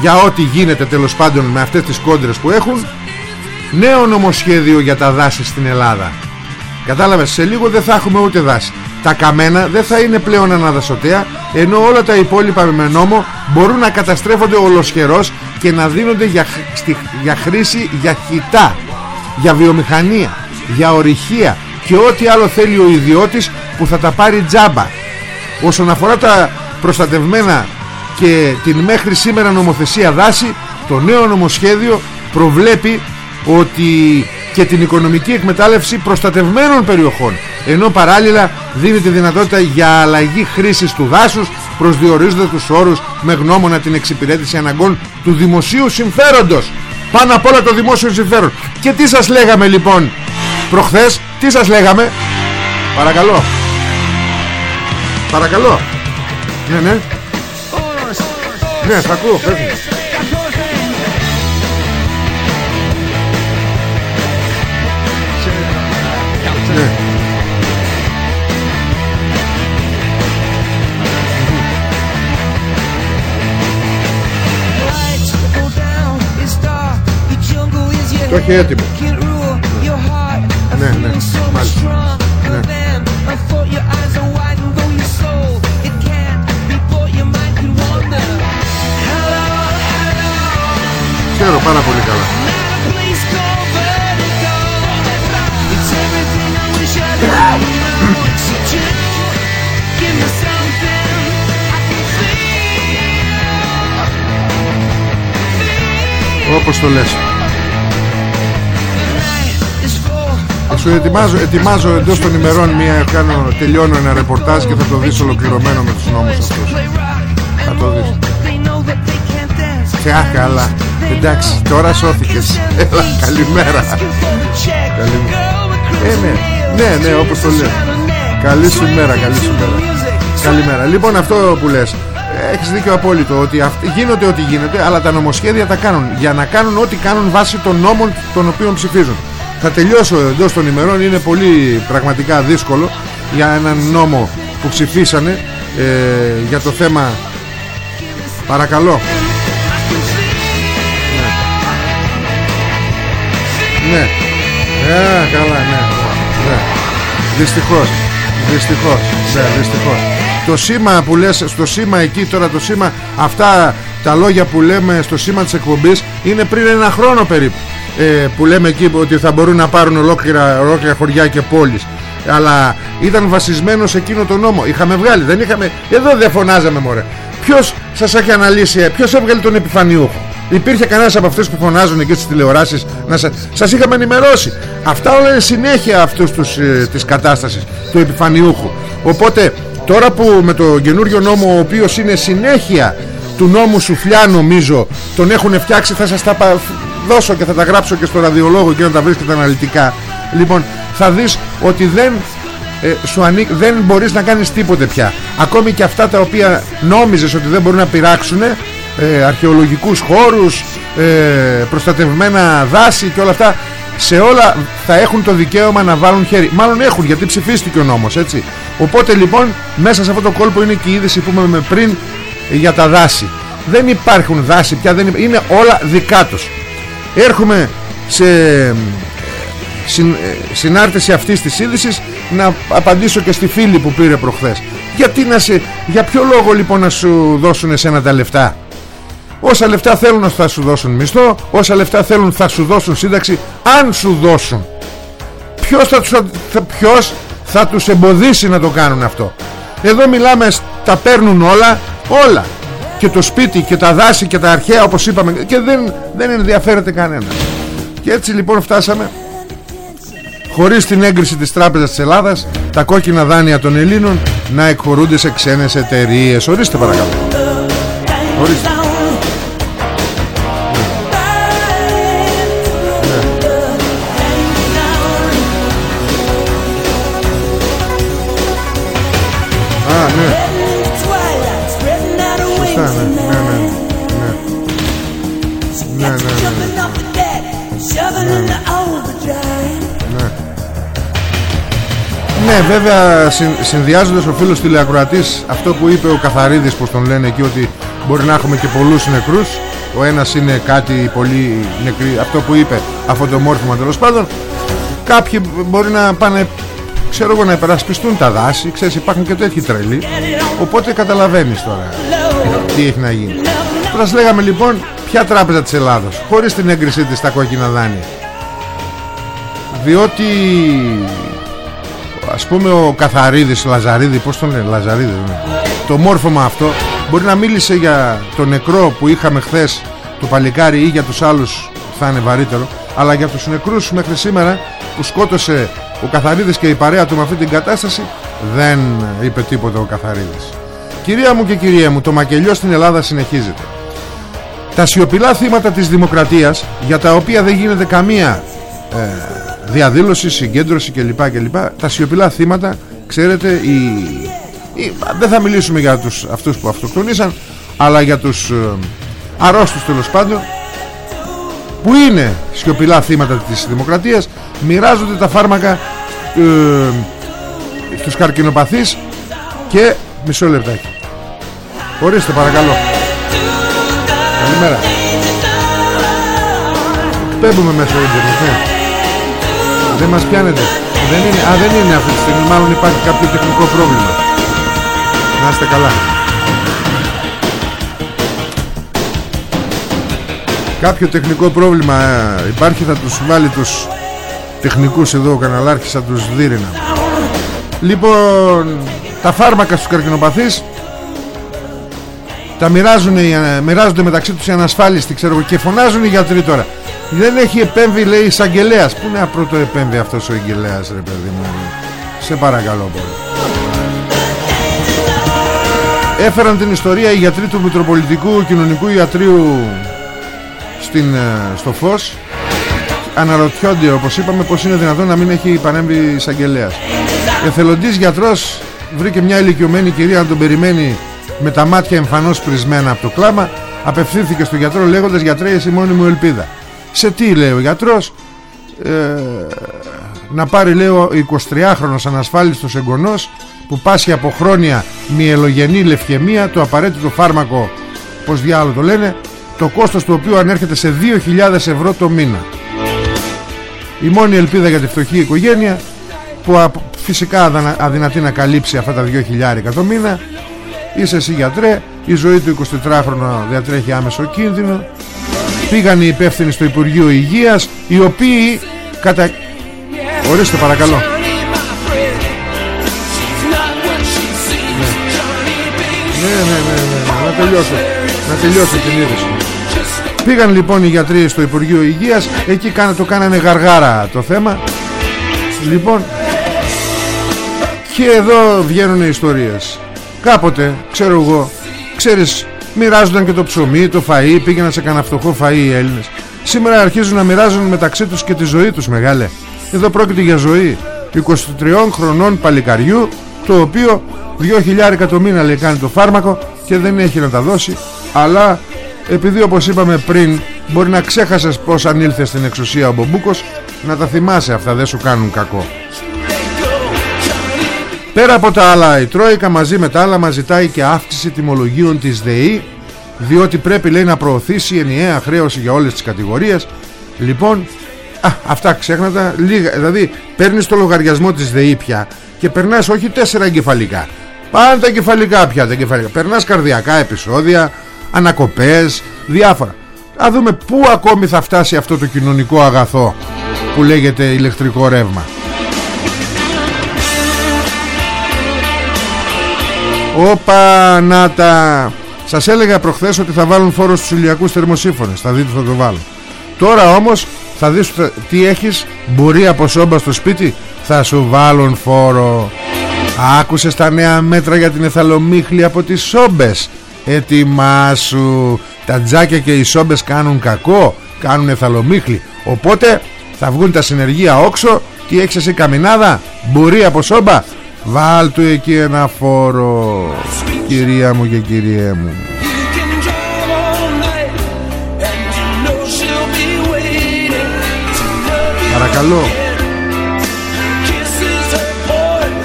για ό,τι γίνεται τέλος πάντων με αυτές τις κόντρες που έχουν νέο νομοσχέδιο για τα δάση στην Ελλάδα Κατάλαβες, σε λίγο δεν θα έχουμε ούτε δάση. Τα καμένα δεν θα είναι πλέον αναδασωτέα, ενώ όλα τα υπόλοιπα με νόμο μπορούν να καταστρέφονται ολοσχερός και να δίνονται για, χ- στη- για χρήση για χιτά, για βιομηχανία, για ορυχεία και ό,τι άλλο θέλει ο ιδιώτης που θα τα πάρει τζάμπα. Όσον αφορά τα προστατευμένα και την μέχρι σήμερα νομοθεσία δάση, το νέο νομοσχέδιο προβλέπει ότι και την οικονομική εκμετάλλευση προστατευμένων περιοχών ενώ παράλληλα δίνει τη δυνατότητα για αλλαγή χρήσης του δάσους προσδιορίζοντας τους όρους με γνώμονα την εξυπηρέτηση αναγκών του δημοσίου συμφέροντος. Πάνω απ' όλα το δημόσιο συμφέρον. Και τι σας λέγαμε λοιπόν προχθές; Τι σας λέγαμε; Παρακαλώ. Παρακαλώ. Ναι ναι ναι θα ακούω πες μου. Ναι. Το έχει έτοιμο. Ξέρω πάρα πολύ καλά. Όπως το λες. Σου ετοιμάζω, ετοιμάζω εντός των ημερών μια, κάνω, τελειώνω ένα ρεπορτάζ και θα το δεις ολοκληρωμένο με τους νόμους αυτούς. Θα το δεις. Κα, καλά. Εντάξει, τώρα σώθηκες. Έλα, καλημέρα. Καλημέρα. Ε, ναι, ναι, ναι, όπως το λέω. Καλή σου μέρα, καλή σου μέρα. Καλημέρα. Λοιπόν, αυτό που λες, έχεις δίκιο απόλυτο ότι αυτ- γίνονται ό,τι γίνεται, αλλά τα νομοσχέδια τα κάνουν για να κάνουν ό,τι κάνουν βάσει των νόμων των οποίων ψηφίζουν. Θα τελειώσω εντός των ημερών, είναι πολύ πραγματικά δύσκολο για έναν νόμο που ψηφίσανε ε, για το θέμα παρακαλώ ναι. Ναι ε, καλά ναι, ναι. δυστυχώς. Δυστυχώς. Ναι, δυστυχώς. Το σήμα που λες στο σήμα εκεί τώρα το σήμα αυτά τα λόγια που λέμε στο σήμα της εκπομπής είναι πριν ένα χρόνο περίπου. Ε, που λέμε εκεί ότι θα μπορούν να πάρουν ολόκληρα, ολόκληρα χωριά και πόλεις. Αλλά ήταν βασισμένο σε εκείνο το νόμο. Είχαμε βγάλει δεν είχαμε. Εδώ δεν φωνάζαμε μωρέ. Ποιος σας έχει αναλύσει ποιος έβγαλε τον επιφανιούχο Υπήρχε κανένας από αυτούς που φωνάζουν εκεί στις τηλεοράσεις να σας, σας είχαμε ενημερώσει. Αυτά όλα είναι συνέχεια αυτούς τους, ε, της κατάστασης Του επιφανιούχου Οπότε τώρα που με το καινούριο νόμο Ο οποίος είναι συνέχεια του νόμου Σουφλιά νομίζω Τον έχουν φτιάξει θα σας τα πα- δώσω και θα τα γράψω και στο ραδιολόγο Και να τα βρίσκετε αναλυτικά. Λοιπόν θα δεις ότι δεν ε, σου ανή... δεν μπορείς να κάνεις τίποτε πια. Ακόμη και αυτά τα οποία νόμιζες ότι δεν μπορούν να πειράξουν ε, αρχαιολογικούς χώρους ε, προστατευμένα δάση και όλα αυτά σε όλα θα έχουν το δικαίωμα να βάλουν χέρι. Μάλλον έχουν γιατί ψηφίστηκε ο νόμος έτσι. Οπότε λοιπόν μέσα σε αυτό το κόλπο είναι και η είδηση που είπαμε πριν ε, για τα δάση. Δεν υπάρχουν δάση πια δεν υπά- είναι όλα δικά τους. Έρχομαι σε συν, ε, συνάρτηση αυτής της είδησης να απαντήσω και στη φίλη που πήρε προχθές. Γιατί να σε, για ποιο λόγο λοιπόν να σου δώσουν εσένα τα λεφτά; Όσα λεφτά θέλουν θα σου δώσουν μισθό όσα λεφτά θέλουν θα σου δώσουν σύνταξη αν σου δώσουν. Ποιος θα τους, θα, ποιος θα τους εμποδίσει να το κάνουν αυτό; Εδώ μιλάμε σ- τα παίρνουν όλα όλα. Και το σπίτι και τα δάση και τα αρχαία όπως είπαμε και δεν, δεν ενδιαφέρεται κανένας. Και έτσι λοιπόν φτάσαμε χωρίς την έγκριση της Τράπεζας της Ελλάδας τα κόκκινα δάνεια των Ελλήνων να εκχωρούνται σε ξένες εταιρείες. Ορίστε παρακαλώ. Ορίστε Ναι, βέβαια συν, συνδυάζοντας ο φίλος τηλεακροατής αυτό που είπε ο Καθαρίδης πως τον λένε εκεί ότι μπορεί να έχουμε και πολλούς νεκρούς ο ένας είναι κάτι πολύ νεκρή αυτό που είπε αυτό το μόρφωμα τέλος πάντων κάποιοι μπορεί να πάνε ξέρω εγώ να υπερασπιστούν τα δάση ξέρεις υπάρχουν και τέτοιοι τρελοί οπότε καταλαβαίνεις τώρα τι έχει να γίνει. Τώρα σας λέγαμε λοιπόν ποια τράπεζα της Ελλάδος χωρίς την έγκρισή της στα κόκκινα δάνεια. Διότι ας πούμε ο Καθαρίδης Λαζαρίδη πως τον λένε Λαζαρίδη ναι. το μόρφωμα αυτό μπορεί να μίλησε για το νεκρό που είχαμε χθες το παλικάρι ή για τους άλλους θα είναι βαρύτερο αλλά για τους νεκρούς μέχρι σήμερα που σκότωσε ο Καθαρίδης και η παρέα του με αυτή την κατάσταση δεν είπε τίποτα ο Καθαρίδης κυρία μου και κυρία μου το μακελιό στην Ελλάδα συνεχίζεται τα σιωπηλά θύματα της δημοκρατίας για τα οποία δεν γίνεται καμία ε, διαδήλωση, συγκέντρωση κλπ, κλπ. Τα σιωπηλά θύματα, ξέρετε, οι, οι- δεν θα μιλήσουμε για τους, αυτούς που αυτοκτονήσαν, αλλά για τους ε, αρρώστους τέλος πάντων, που είναι σιωπηλά θύματα της δημοκρατίας, μοιράζονται τα φάρμακα ε, στους καρκινοπαθείς και μισό λεπτάκι. Ορίστε παρακαλώ. Καλημέρα. Πέμπουμε μέσω ίντερνετ, ναι. Δεν μας πιάνετε. Δεν είναι, α, δεν είναι αυτή τη στιγμή. Μάλλον υπάρχει κάποιο τεχνικό πρόβλημα. Να είστε καλά. Κάποιο τεχνικό πρόβλημα ε, υπάρχει. Θα τους βάλει τους τεχνικούς εδώ ο καναλάρχης. Θα τους δίρυνα. Λοιπόν, τα φάρμακα στους καρκινοπαθείς τα μοιράζουν, οι- ε, μοιράζονται μεταξύ τους οι ανασφάλιστοι ξέρω εγώ και φωνάζουν οι γιατροί τώρα δεν έχει επέμβει λέει εισαγγελέας. Πού να πρώτο επέμβει αυτός ο εισαγγελέας ρε παιδί μου; Σε παρακαλώ πολύ Έφεραν την ιστορία οι γιατροί του Μητροπολιτικού Κοινωνικού Ιατρίου στην, ε, στο φως Αναρωτιόνται όπως είπαμε πως είναι δυνατόν να μην έχει παρέμβει εισαγγελέας. Εθελοντής γιατρός βρήκε μια ηλικιωμένη κυρία να τον περιμένει με τα μάτια εμφανώς πρισμένα από το κλάμα απευθύνθηκε στον γιατρό λέγοντας γιατρέ εσύ μόνη μου ελπίδα σε τι λέει ο γιατρός; Ε, να πάρει λέει ο 23χρονος ανασφάλιστος εγγονός που πάσχει από χρόνια μυελογενή λευκαιμία το απαραίτητο φάρμακο πως διάλογο το λένε το κόστος του οποίου ανέρχεται σε 2.000 ευρώ το μήνα. Η μόνη ελπίδα για τη φτωχή οικογένεια που α- φυσικά αδανα- αδυνατεί να καλύψει αυτά τα 2.000 το μήνα είσαι εσύ γιατρέ η ζωή του 24χρονου διατρέχει άμεσο κίνδυνο πήγαν οι υπεύθυνοι στο Υπουργείο Υγείας οι οποίοι κατα... ορίστε παρακαλώ. Ναι ναι ναι, ναι, ναι. να τελειώσω να τελειώσω την είδηση. Πήγαν λοιπόν οι γιατροί στο Υπουργείο Υγείας εκεί κάνα, το κάνανε γαργάρα το θέμα. Λοιπόν και εδώ βγαίνουν οι ιστορίες. Κάποτε, ξέρω εγώ Ξέρεις, μοιράζονταν και το ψωμί, το φαΐ Πήγαιναν σε κανένα φτωχό φαΐ οι Έλληνες. Σήμερα αρχίζουν να μοιράζουν μεταξύ τους και τη ζωή τους μεγάλε. Εδώ πρόκειται για ζωή 23 χρονών παλικαριού Το οποίο 2.000 εκατομμύρια λέει κάνει το φάρμακο Και δεν έχει να τα δώσει. Αλλά επειδή όπως είπαμε πριν Μπορεί να ξέχασες πως ανήλθε στην εξουσία ο Μπομπούκος Να τα θυμάσαι αυτά δεν σου κάνουν κακό Πέρα από τα άλλα η Τρόικα μαζί με τα άλλα μας ζητάει και αύξηση τιμολογίων της ΔΕΗ διότι πρέπει λέει να προωθήσει ενιαία χρέωση για όλες τις κατηγορίες. Λοιπόν α, αυτά ξέχνατα λίγα, δηλαδή παίρνεις το λογαριασμό της ΔΕΗ πια και περνάς όχι τέσσερα εγκεφαλικά. Πάνε τα εγκεφαλικά πια τα εγκεφαλικά. περνάς καρδιακά επεισόδια ανακοπές διάφορα. Να δούμε πού ακόμη θα φτάσει αυτό το κοινωνικό αγαθό που λέγεται ηλεκτρικό ρεύμα Όπα να τα Σας έλεγα προχθές ότι θα βάλουν φόρο στους ηλιακούς θερμοσύφωνες Θα δείτε θα το βάλω. Τώρα όμως θα δεις θα- τι έχεις. Μπορεί από σόμπα στο σπίτι Θα σου βάλουν φόρο. Άκουσες τα νέα μέτρα για την εθαλομίχλη από τις σόμπες; Ετοιμάσου. Τα τζάκια και οι σόμπες κάνουν κακό Κάνουν εθαλομίχλη. Οπότε θα βγουν τα συνεργεία όξο. Τι έχεις εσύ καμινάδα; Μπορεί από σόμπα; Βάλ του εκεί ένα φόρο Κυρία μου και κυριέ μου. Παρακαλώ.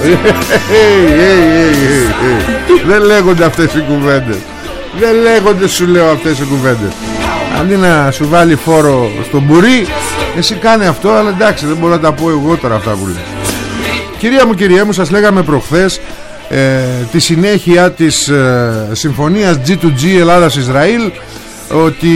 Hey, hey, hey, hey, hey. Δεν λέγονται αυτές οι κουβέντες. Δεν λέγονται σου λέω αυτές οι κουβέντες. Αντί να σου βάλει φόρο στον μπουρί Εσύ κάνε αυτό Αλλά εντάξει δεν μπορώ να τα πω εγώ τώρα αυτά που λες Κυρία μου κυρία μου σας λέγαμε προχθές ε, Τη συνέχεια της ε, συμφωνίας G2G Ελλάδας-Ισραήλ Ότι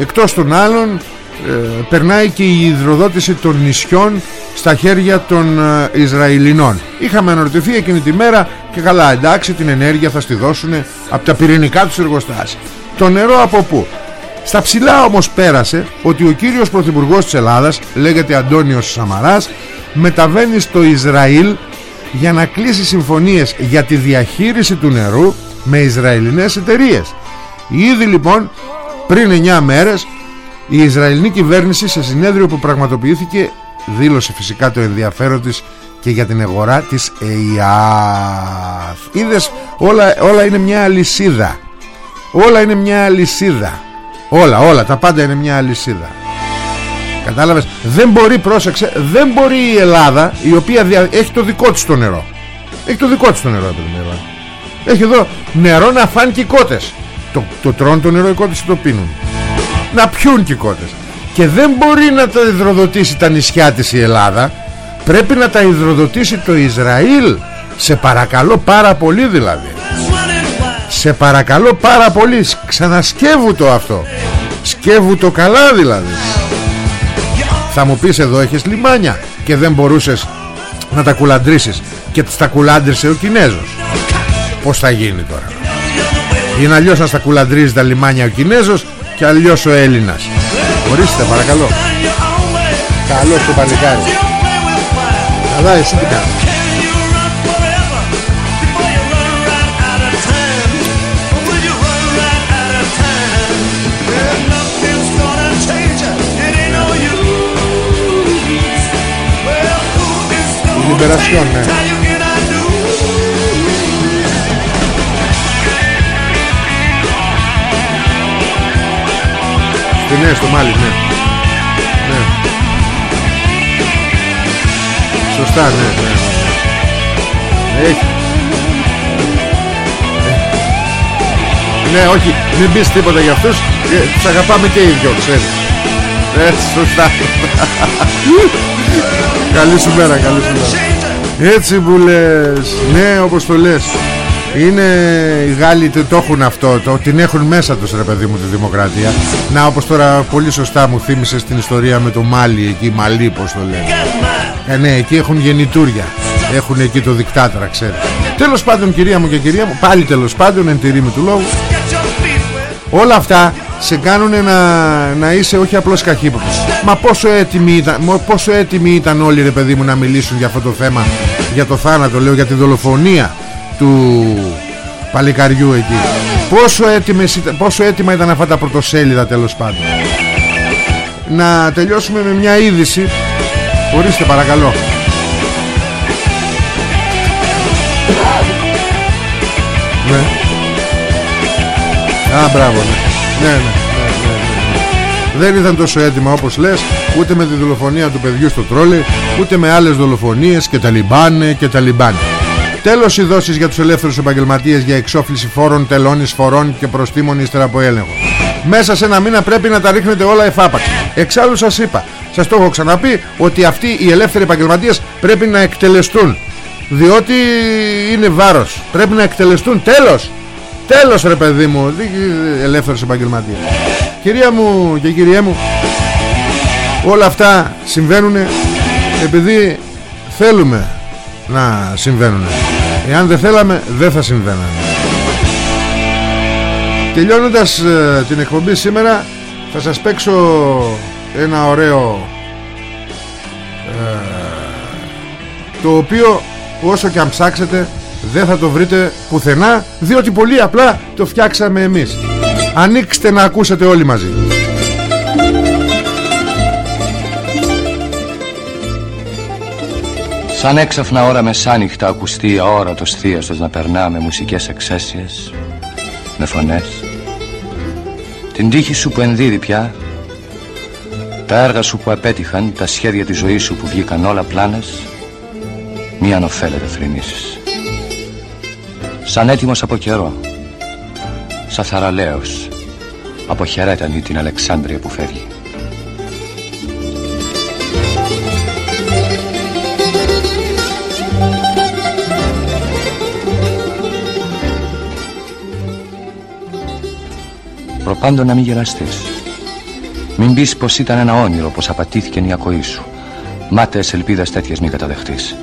εκτός των άλλων ε, περνάει και η υδροδότηση των νησιών στα χέρια των ε, Ισραηλινών. Είχαμε αναρωτηθεί εκείνη τη μέρα και καλά εντάξει την ενέργεια θα στη δώσουν από τα πυρηνικά τους εργοστάσια. Το νερό από πού; Στα ψηλά όμως πέρασε ότι ο κύριος Πρωθυπουργός της Ελλάδας, λέγεται Αντώνιος Σαμαράς, μεταβαίνει στο Ισραήλ για να κλείσει συμφωνίες για τη διαχείριση του νερού με Ισραηλινές εταιρείες. Ήδη λοιπόν πριν 9 μέρες η Ισραηλινή κυβέρνηση σε συνέδριο που πραγματοποιήθηκε δήλωσε φυσικά το ενδιαφέρον της και για την αγορά της ΕΙΑΘ. Είδες όλα, όλα είναι μια αλυσίδα. Όλα είναι μια αλυσίδα. Όλα, όλα, τα πάντα είναι μια αλυσίδα. Κατάλαβες; Δεν μπορεί πρόσεξε Δεν μπορεί η Ελλάδα Η οποία δια... έχει το δικό της το νερό. Έχει το δικό της το νερό παιδί μου, η Ελλάδα. Έχει εδώ νερό να φάνε και οι κότες. Το, το τρώνε το νερό οι κότες και το πίνουν; Να πιούν και οι κότες. Και δεν μπορεί να τα υδροδοτήσει τα νησιά της η Ελλάδα. Πρέπει να τα υδροδοτήσει το Ισραήλ. Σε παρακαλώ πάρα πολύ δηλαδή. Σε παρακαλώ πάρα πολύ. Ξανασκεύου το αυτό. Σκεύου το καλά δηλαδή θα μου πεις εδώ έχεις λιμάνια Και δεν μπορούσες να τα κουλαντρήσεις Και τα κουλάντρισε ο Κινέζος. Πώς θα γίνει τώρα. Είναι αλλιώς να στα κουλαντρίζεις τα λιμάνια ο Κινέζος Και αλλιώς ο Έλληνας. Ορίστε παρακαλώ. Καλό το παλικάρι. Καλά εσύ τι κάνεις Κομπερασιόν, ναι. Στη ναι, στο Μάλι, ναι. ναι. Σωστά, ναι ναι, ναι, ναι. Έχει. Ναι, όχι, μην πεις τίποτα για αυτούς ε, Τους αγαπάμε και οι δυο, ξέρεις Έτσι, σωστά καλή σου μέρα, καλή σου μέρα. Έτσι που λες. Ναι, όπως το λες. Είναι οι Γάλλοι το, το έχουν αυτό το, Την έχουν μέσα τους ρε παιδί μου τη δημοκρατία Να όπως τώρα πολύ σωστά μου θύμισες την ιστορία με το Μάλι Εκεί Μαλί πως το λένε ε, Ναι εκεί έχουν γεννητούρια Έχουν εκεί το δικτάτορα ξέρετε Τέλος πάντων κυρία μου και κυρία μου Πάλι τέλος πάντων εν τη ρήμη του λόγου Όλα αυτά σε κάνουν να, να είσαι όχι απλώς καχύποπτος Μα πόσο έτοιμοι, ήταν, μα πόσο έτοιμοι ήταν όλοι ρε παιδί μου να μιλήσουν για αυτό το θέμα Για το θάνατο λέω για τη δολοφονία του παλικαριού εκεί. Πόσο, έτοιμες, ήταν- πόσο έτοιμα ήταν αυτά τα πρωτοσέλιδα τέλος πάντων. Να τελειώσουμε με μια είδηση. Ορίστε παρακαλώ. Ναι. Α μπράβο ναι. Ναι, ναι, ναι, ναι, ναι. Δεν ήταν τόσο έτοιμα όπως λες Ούτε με τη δολοφονία του παιδιού στο τρόλι Ούτε με άλλες δολοφονίες Και τα λιμπάνε και τα λιμπάνε. Τέλος οι δόσεις για τους ελεύθερους επαγγελματίες Για εξόφληση φόρων, τελών, εισφορών Και προστήμων ύστερα από έλεγχο. Μέσα σε ένα μήνα πρέπει να τα ρίχνετε όλα εφάπαξ Εξάλλου σας είπα Σας το έχω ξαναπεί ότι αυτοί οι ελεύθεροι επαγγελματίες Πρέπει να εκτελεστούν. Διότι είναι βάρος. Πρέπει να εκτελεστούν. Τέλος! Τέλος ρε παιδί μου δι- Ελεύθερος επαγγελματίας Κυρία μου και κυριέ μου Όλα αυτά συμβαίνουν Επειδή θέλουμε να συμβαίνουν Εάν δεν θέλαμε δεν θα συμβαίνανε. Τελειώνοντας ε, την εκπομπή σήμερα Θα σας παίξω ένα ωραίο ε, Το οποίο όσο και αν ψάξετε Δεν θα το βρείτε πουθενά Διότι πολύ απλά το φτιάξαμε εμείς Ανοίξτε να ακούσετε όλοι μαζί Σαν έξαφνα ώρα μεσάνυχτα ακουστεί αόρατος θείαστος να περνά με μουσικές εξαίσιες, με φωνές. Την τύχη σου που ενδίδει πια, τα έργα σου που απέτυχαν, τα σχέδια της ζωής σου που βγήκαν όλα πλάνες, μη ανοφέλετε θρηνήσεις. Σαν έτοιμος από καιρό, σαν θαραλέος, αποχαιρέτανη την Αλεξάνδρεια που φεύγει. Προπάντων να μην γελαστείς. Μην πεις πως ήταν ένα όνειρο Πως απατήθηκε η ακοή σου. Μάταιες ελπίδες τέτοιες μην καταδεχτείς.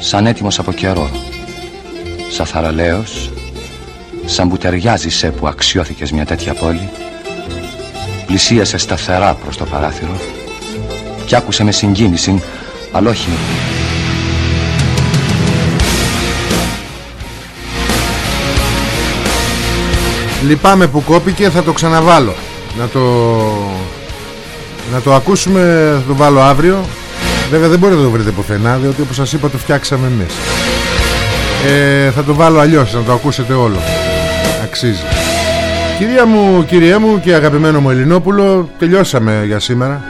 Σαν έτοιμος από καιρό. Σαν θαραλέος Σαν που ταιριάζεσαι που αξιώθηκες μια τέτοια πόλη. Πλησίασε σταθερά προς το παράθυρο Κι άκουσε με συγκίνηση Αλλά όχι Λυπάμαι που κόπηκε θα το ξαναβάλω. Να το Να το ακούσουμε Θα το βάλω αύριο. Βέβαια δεν μπορείτε να το βρείτε πουθενά Διότι όπως σας είπα το φτιάξαμε εμείς. Ε, Θα το βάλω αλλιώς Να το ακούσετε όλο Αξίζει. Κυρία μου, κυριέ μου και αγαπημένο μου Ελληνόπουλο Τελειώσαμε για σήμερα.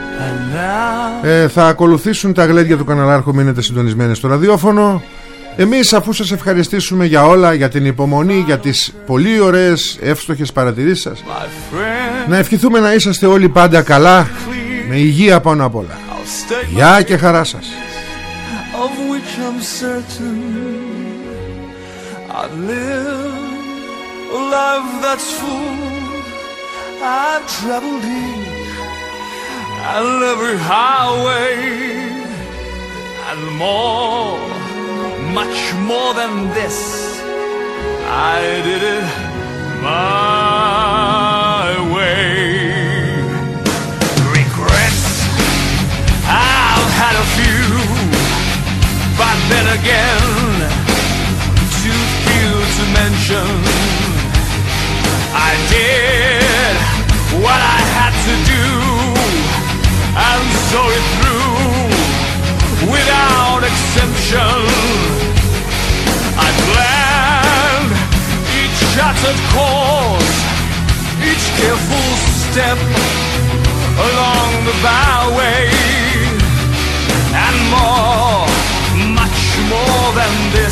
Ε, Θα ακολουθήσουν τα γλέντια του καναλάρχου Μείνετε συντονισμένοι στο ραδιόφωνο. Εμείς αφού σας ευχαριστήσουμε για όλα Για την υπομονή, για τις πολύ ωραίες Εύστοχες παρατηρήσεις σας Να ευχηθούμε να είσαστε όλοι πάντα καλά Με υγεία πάνω απ' όλα. Γεια και χαρά σας. Of which I'm certain I've lived life that's full I've traveled deep and every highway and more, much more than this. I did it my shattered course, each careful step along the byway, and more, much more than this.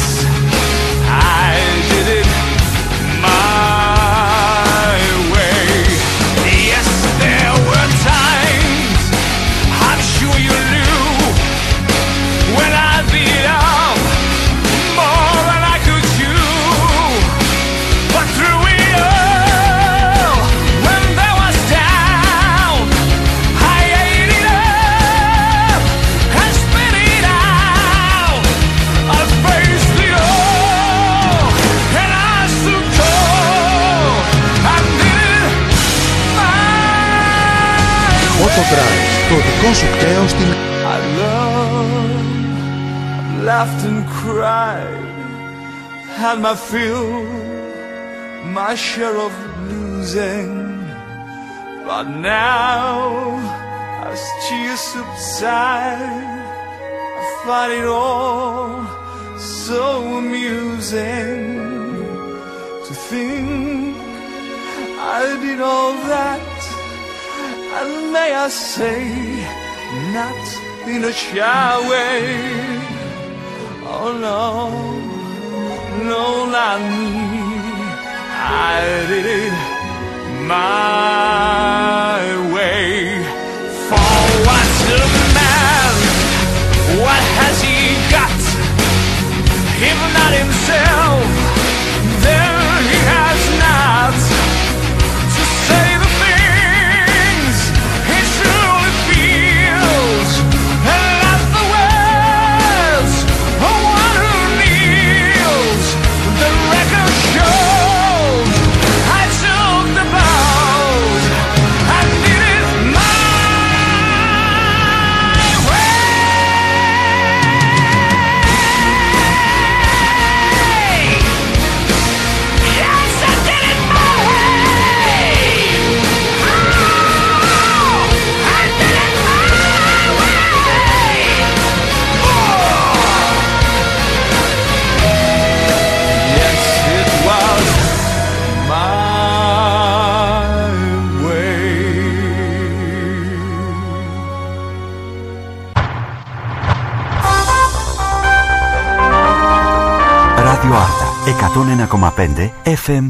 το Drive, το δικό σου κταίο στην I love, laughed and cried, had my fill, my share of losing. But now, as tears subside, I find it all so amusing to think I did all that, and may I say, not in a shy way. Oh no, no, not me. I did it my way. For what's a man? What has he got? If not himself, 101,5 FM